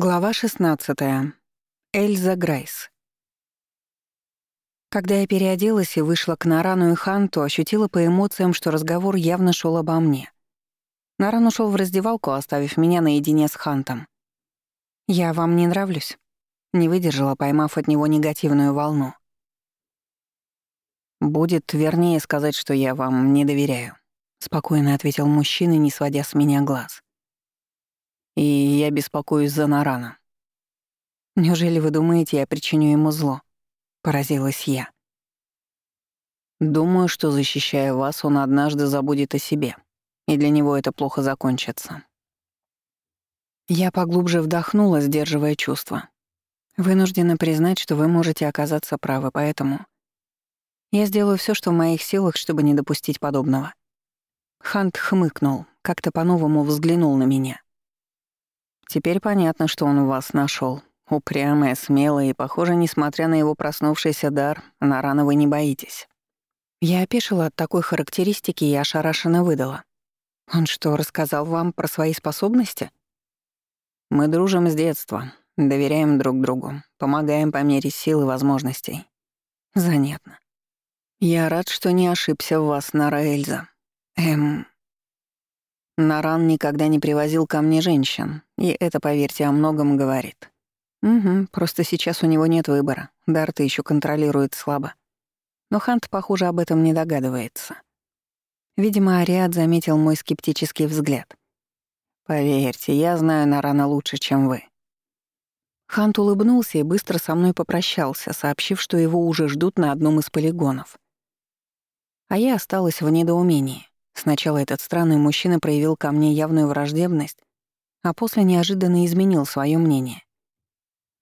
Глава 16. Эльза Грайс. Когда я переоделась и вышла к Нарану и Ханту, ощутила по эмоциям, что разговор явно шел обо мне. Наран ушел в раздевалку, оставив меня наедине с Хантом. «Я вам не нравлюсь?» Не выдержала, поймав от него негативную волну. «Будет вернее сказать, что я вам не доверяю», — спокойно ответил мужчина, не сводя с меня глаз. И я беспокоюсь за Нарана. Неужели вы думаете, я причиню ему зло? Поразилась я. Думаю, что, защищая вас, он однажды забудет о себе, и для него это плохо закончится. Я поглубже вдохнула, сдерживая чувства. Вынуждена признать, что вы можете оказаться правы, поэтому я сделаю все, что в моих силах, чтобы не допустить подобного. Хант хмыкнул, как-то по-новому взглянул на меня. Теперь понятно, что он у вас нашел. Упрямая, смелая и, похоже, несмотря на его проснувшийся дар, на рано вы не боитесь. Я опешила от такой характеристики и ошарашенно выдала. Он что, рассказал вам про свои способности? Мы дружим с детства, доверяем друг другу, помогаем по мере сил и возможностей. Занятно. Я рад, что не ошибся в вас, Нара Эльза. Эм, Наран никогда не привозил ко мне женщин, и это, поверьте, о многом говорит. Угу, просто сейчас у него нет выбора. Дарта еще контролирует слабо. Но Хант, похоже, об этом не догадывается. Видимо, Ариад заметил мой скептический взгляд. «Поверьте, я знаю Нарана лучше, чем вы». Хант улыбнулся и быстро со мной попрощался, сообщив, что его уже ждут на одном из полигонов. А я осталась в недоумении. Сначала этот странный мужчина проявил ко мне явную враждебность, а после неожиданно изменил свое мнение.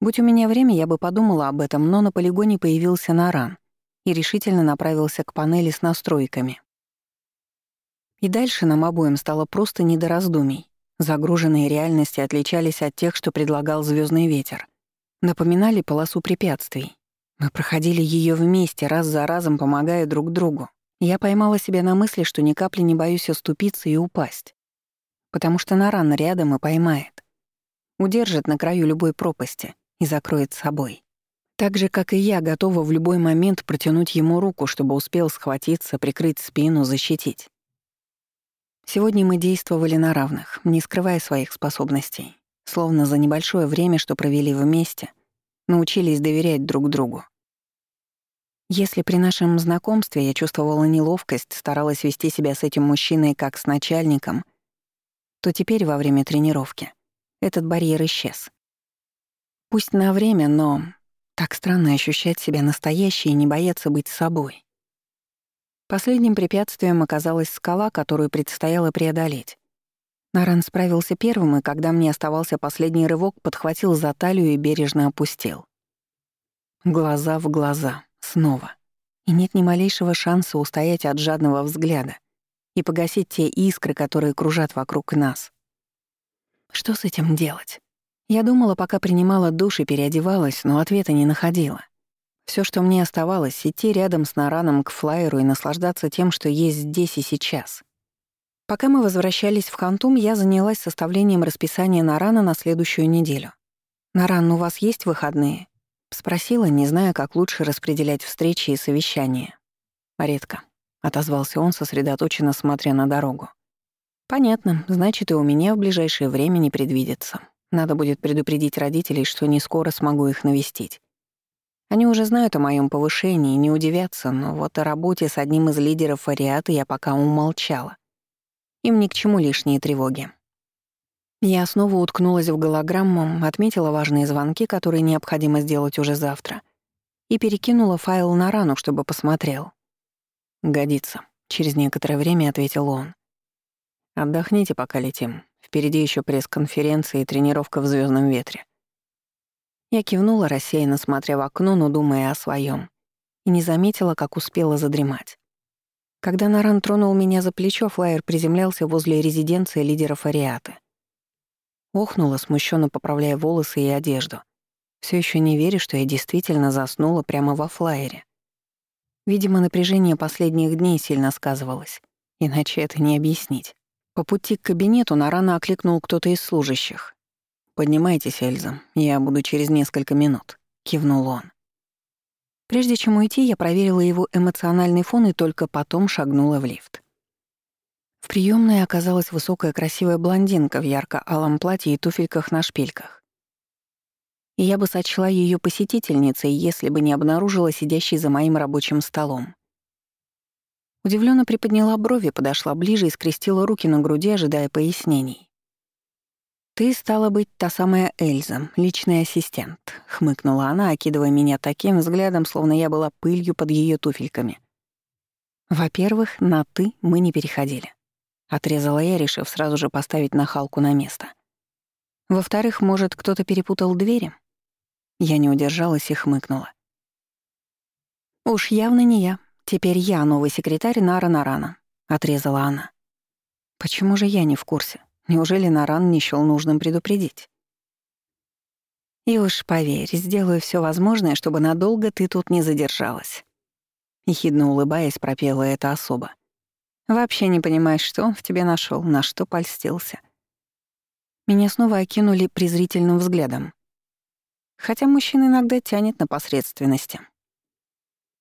Будь у меня время, я бы подумала об этом, но на полигоне появился Наран и решительно направился к панели с настройками. И дальше нам обоим стало просто не до раздумий. Загруженные реальности отличались от тех, что предлагал звездный ветер. Напоминали полосу препятствий. Мы проходили ее вместе, раз за разом помогая друг другу. Я поймала себя на мысли, что ни капли не боюсь оступиться и упасть. Потому что Наран рядом и поймает. Удержит на краю любой пропасти и закроет собой. Так же, как и я, готова в любой момент протянуть ему руку, чтобы успел схватиться, прикрыть спину, защитить. Сегодня мы действовали на равных, не скрывая своих способностей. Словно за небольшое время, что провели вместе, научились доверять друг другу. Если при нашем знакомстве я чувствовала неловкость, старалась вести себя с этим мужчиной как с начальником, то теперь во время тренировки этот барьер исчез. Пусть на время, но так странно ощущать себя настоящей и не бояться быть собой. Последним препятствием оказалась скала, которую предстояло преодолеть. Наран справился первым, и когда мне оставался последний рывок, подхватил за талию и бережно опустил. Глаза в глаза. Снова. И нет ни малейшего шанса устоять от жадного взгляда и погасить те искры, которые кружат вокруг нас. Что с этим делать? Я думала, пока принимала душ и переодевалась, но ответа не находила. Все, что мне оставалось, идти рядом с Нараном к флайеру и наслаждаться тем, что есть здесь и сейчас. Пока мы возвращались в Хантум, я занялась составлением расписания Нарана на следующую неделю. «Наран, у вас есть выходные?» Спросила, не зная, как лучше распределять встречи и совещания. «Редко», — отозвался он, сосредоточенно смотря на дорогу. «Понятно, значит, и у меня в ближайшее время не предвидится. Надо будет предупредить родителей, что не скоро смогу их навестить. Они уже знают о моем повышении, не удивятся, но вот о работе с одним из лидеров Ариаты я пока умолчала. Им ни к чему лишние тревоги. Я снова уткнулась в голограмму, отметила важные звонки, которые необходимо сделать уже завтра, и перекинула файл на рану, чтобы посмотрел. «Годится», — через некоторое время ответил он. «Отдохните, пока летим. Впереди еще пресс-конференция и тренировка в звездном ветре». Я кивнула, рассеянно смотря в окно, но думая о своем, и не заметила, как успела задремать. Когда Наран тронул меня за плечо, флайер приземлялся возле резиденции лидеров Ариаты. Охнула, смущенно поправляя волосы и одежду. Все еще не верю, что я действительно заснула прямо во флайере. Видимо, напряжение последних дней сильно сказывалось. Иначе это не объяснить. По пути к кабинету на рано окликнул кто-то из служащих. поднимайтесь, Эльза, я буду через несколько минут», — кивнул он. Прежде чем уйти, я проверила его эмоциональный фон и только потом шагнула в лифт. В приёмной оказалась высокая красивая блондинка в ярко-алом платье и туфельках на шпильках. И я бы сочла её посетительницей, если бы не обнаружила сидящей за моим рабочим столом. Удивленно приподняла брови, подошла ближе и скрестила руки на груди, ожидая пояснений. «Ты стала быть та самая Эльза, личный ассистент», — хмыкнула она, окидывая меня таким взглядом, словно я была пылью под ее туфельками. «Во-первых, на «ты» мы не переходили. Отрезала я, решив сразу же поставить нахалку на место. Во-вторых, может, кто-то перепутал двери? Я не удержалась и хмыкнула. «Уж явно не я. Теперь я новый секретарь Нара Нарана», — отрезала она. «Почему же я не в курсе? Неужели Наран не счёл нужным предупредить?» «И уж поверь, сделаю все возможное, чтобы надолго ты тут не задержалась». Ехидно улыбаясь, пропела эта особа. Вообще не понимаешь, что он в тебе нашел, на что польстился. Меня снова окинули презрительным взглядом. Хотя мужчин иногда тянет на посредственности.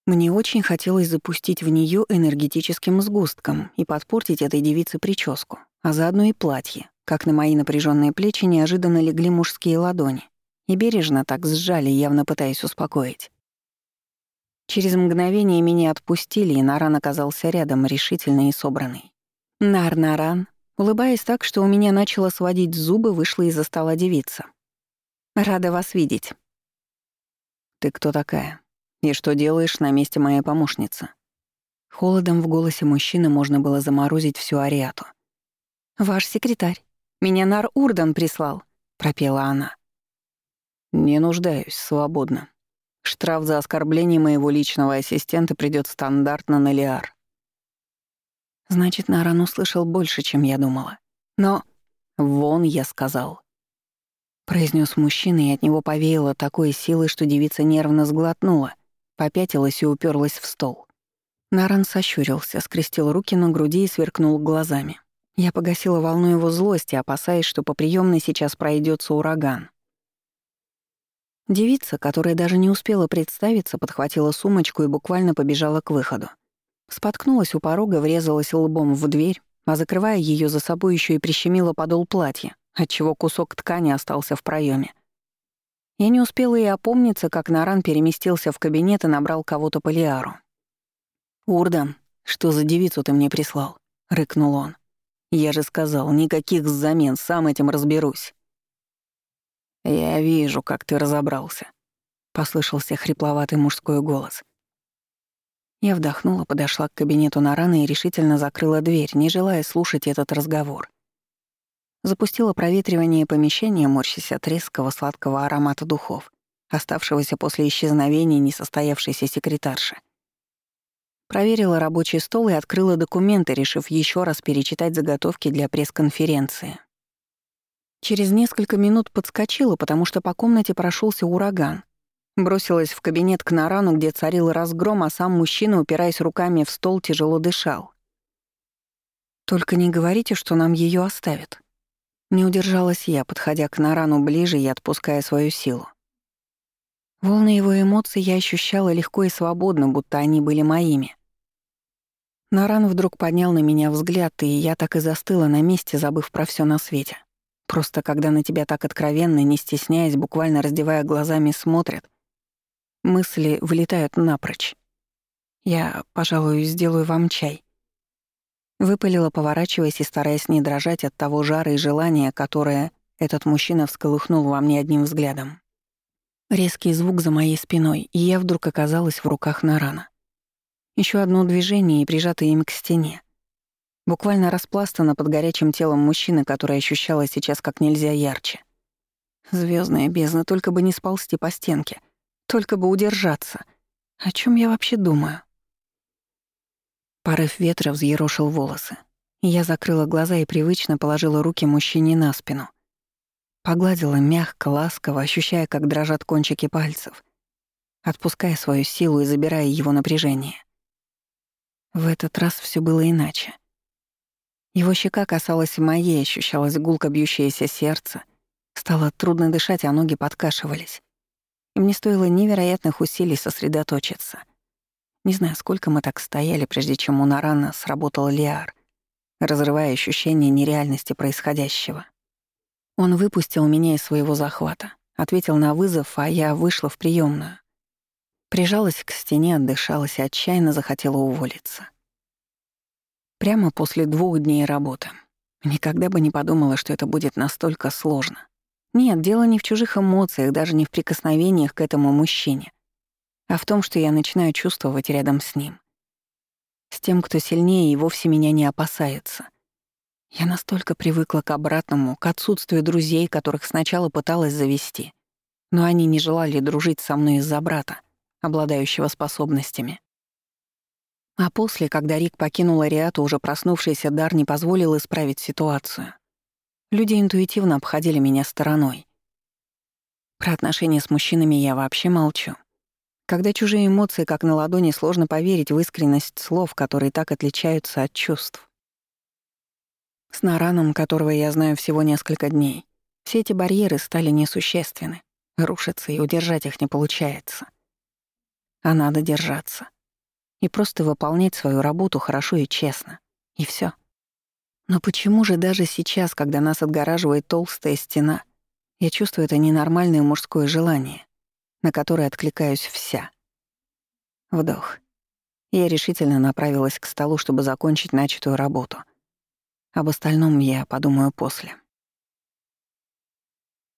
Мне очень хотелось запустить в нее энергетическим сгустком и подпортить этой девице прическу, а заодно и платье, как на мои напряженные плечи неожиданно легли мужские ладони и бережно так сжали, явно пытаясь успокоить. Через мгновение меня отпустили, и Наран оказался рядом, решительный и собранный. Нар-Наран, улыбаясь так, что у меня начало сводить зубы, вышла из-за стола девица. «Рада вас видеть». «Ты кто такая? И что делаешь на месте моей помощницы?» Холодом в голосе мужчины можно было заморозить всю ариату. «Ваш секретарь. Меня Нар Урдан прислал», — пропела она. «Не нуждаюсь, свободно», Штраф за оскорбление моего личного ассистента придёт стандартно на Лиар. Значит, Наран услышал больше, чем я думала. Но «вон», я сказал. Произнес мужчина, и от него повеяло такой силой, что девица нервно сглотнула, попятилась и уперлась в стол. Наран сощурился, скрестил руки на груди и сверкнул глазами. Я погасила волну его злости, опасаясь, что по приемной сейчас пройдется ураган. Девица, которая даже не успела представиться, подхватила сумочку и буквально побежала к выходу. Споткнулась у порога, врезалась лбом в дверь, а закрывая ее за собой еще и прищемила подол платья, отчего кусок ткани остался в проеме. Я не успела и опомниться, как Наран переместился в кабинет и набрал кого-то по Лиару. «Урдан, что за девицу ты мне прислал?» — рыкнул он. «Я же сказал, никаких замен, сам этим разберусь». «Я вижу, как ты разобрался», — послышался хрипловатый мужской голос. Я вдохнула, подошла к кабинету Нарана и решительно закрыла дверь, не желая слушать этот разговор. Запустила проветривание помещения, морщась от резкого сладкого аромата духов, оставшегося после исчезновения несостоявшейся секретарши. Проверила рабочий стол и открыла документы, решив еще раз перечитать заготовки для пресс-конференции. Через несколько минут подскочила, потому что по комнате прошелся ураган. Бросилась в кабинет к Нарану, где царил разгром, а сам мужчина, упираясь руками в стол, тяжело дышал. «Только не говорите, что нам ее оставят». Не удержалась я, подходя к Нарану ближе и отпуская свою силу. Волны его эмоций я ощущала легко и свободно, будто они были моими. Наран вдруг поднял на меня взгляд, и я так и застыла на месте, забыв про все на свете. Просто когда на тебя так откровенно, не стесняясь, буквально раздевая глазами, смотрят, мысли вылетают напрочь. Я, пожалуй, сделаю вам чай. Выпалила, поворачиваясь и стараясь не дрожать от того жара и желания, которое этот мужчина всколыхнул во мне одним взглядом. Резкий звук за моей спиной, и я вдруг оказалась в руках Нарана. Еще одно движение и прижатое им к стене. Буквально распластана под горячим телом мужчины, который ощущала сейчас как нельзя ярче. Звездная бездна, только бы не сползти по стенке, только бы удержаться. О чем я вообще думаю? Порыв ветра взъерошил волосы. Я закрыла глаза и привычно положила руки мужчине на спину. Погладила мягко, ласково, ощущая, как дрожат кончики пальцев, отпуская свою силу и забирая его напряжение. В этот раз все было иначе. Его щека касалась моей, ощущалось гулко бьющееся сердце, Стало трудно дышать, а ноги подкашивались. И мне стоило невероятных усилий сосредоточиться. Не знаю, сколько мы так стояли, прежде чем у Нарана сработал Лиар, разрывая ощущение нереальности происходящего. Он выпустил меня из своего захвата, ответил на вызов, а я вышла в приемную. Прижалась к стене, отдышалась и отчаянно захотела уволиться. Прямо после двух дней работы. Никогда бы не подумала, что это будет настолько сложно. Нет, дело не в чужих эмоциях, даже не в прикосновениях к этому мужчине, а в том, что я начинаю чувствовать рядом с ним. С тем, кто сильнее и вовсе меня не опасается. Я настолько привыкла к обратному, к отсутствию друзей, которых сначала пыталась завести. Но они не желали дружить со мной из-за брата, обладающего способностями. А после, когда Рик покинул Ариату, уже проснувшийся дар не позволил исправить ситуацию. Люди интуитивно обходили меня стороной. Про отношения с мужчинами я вообще молчу. Когда чужие эмоции, как на ладони, сложно поверить в искренность слов, которые так отличаются от чувств. С Нараном, которого я знаю всего несколько дней, все эти барьеры стали несущественны, рушатся, и удержать их не получается. А надо держаться. И просто выполнять свою работу хорошо и честно. И все. Но почему же даже сейчас, когда нас отгораживает толстая стена, я чувствую это ненормальное мужское желание, на которое откликаюсь вся? Вдох. Я решительно направилась к столу, чтобы закончить начатую работу. Об остальном я подумаю после.